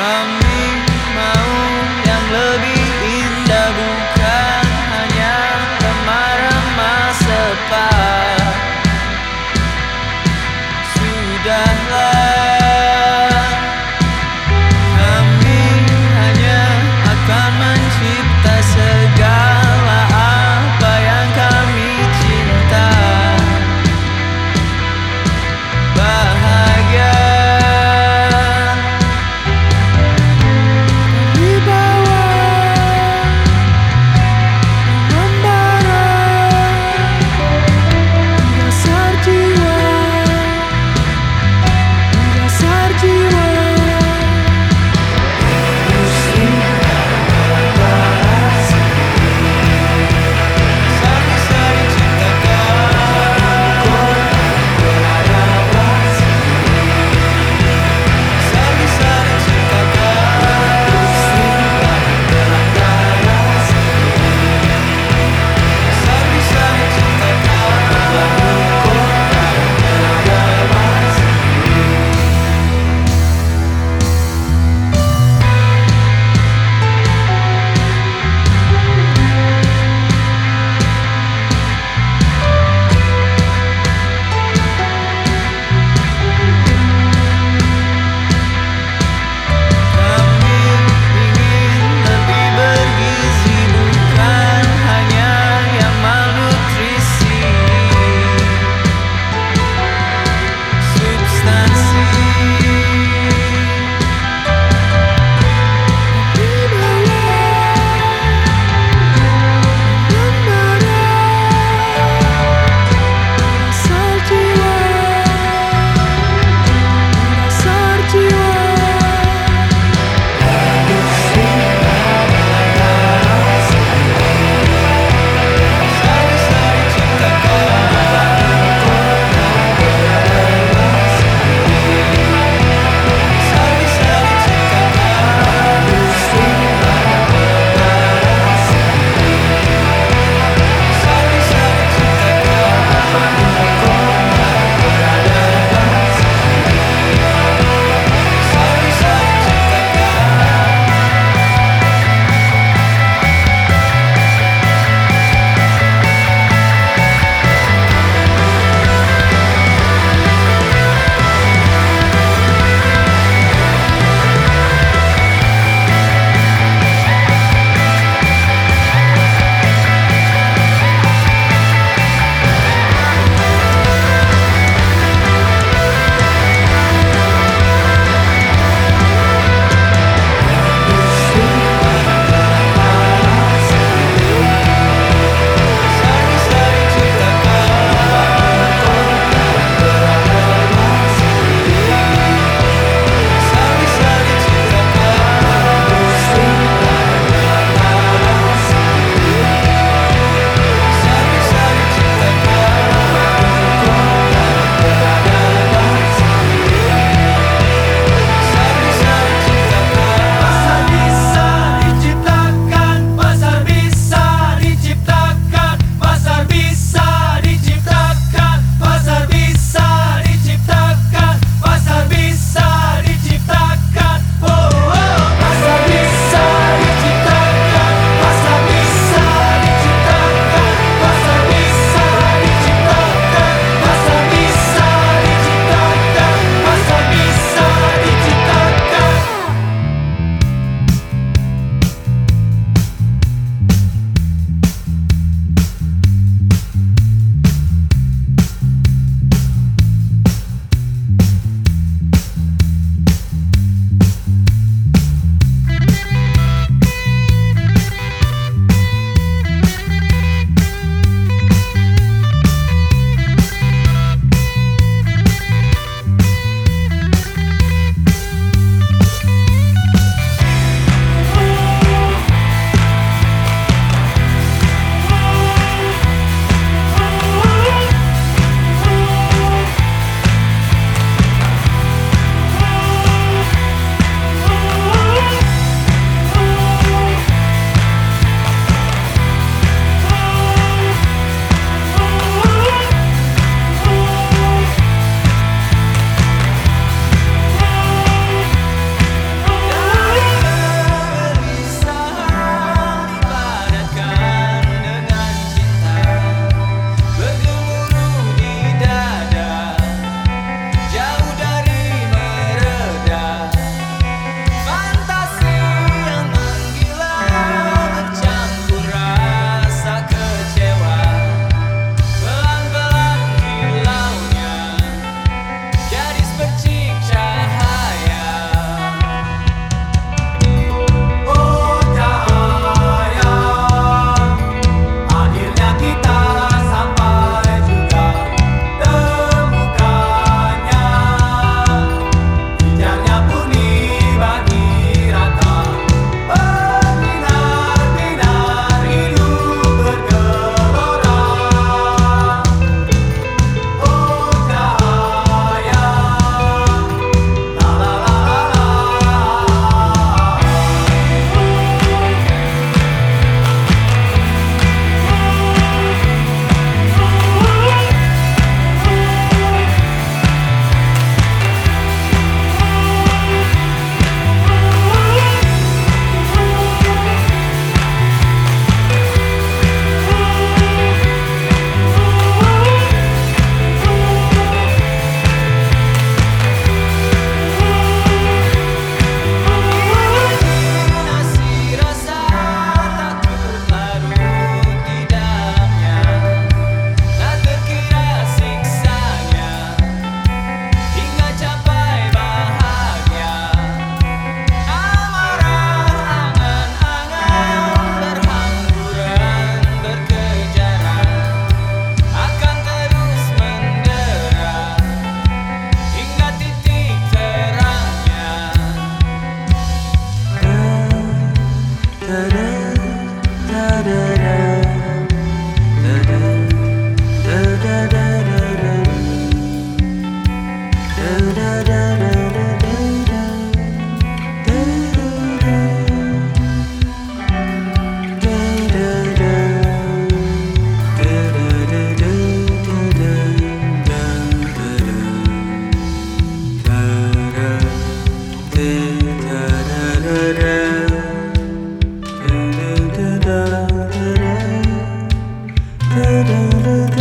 Kami mau yang lebih indah bukan hanya remah-remah sepa Sudahlah. 哒哒哒哒。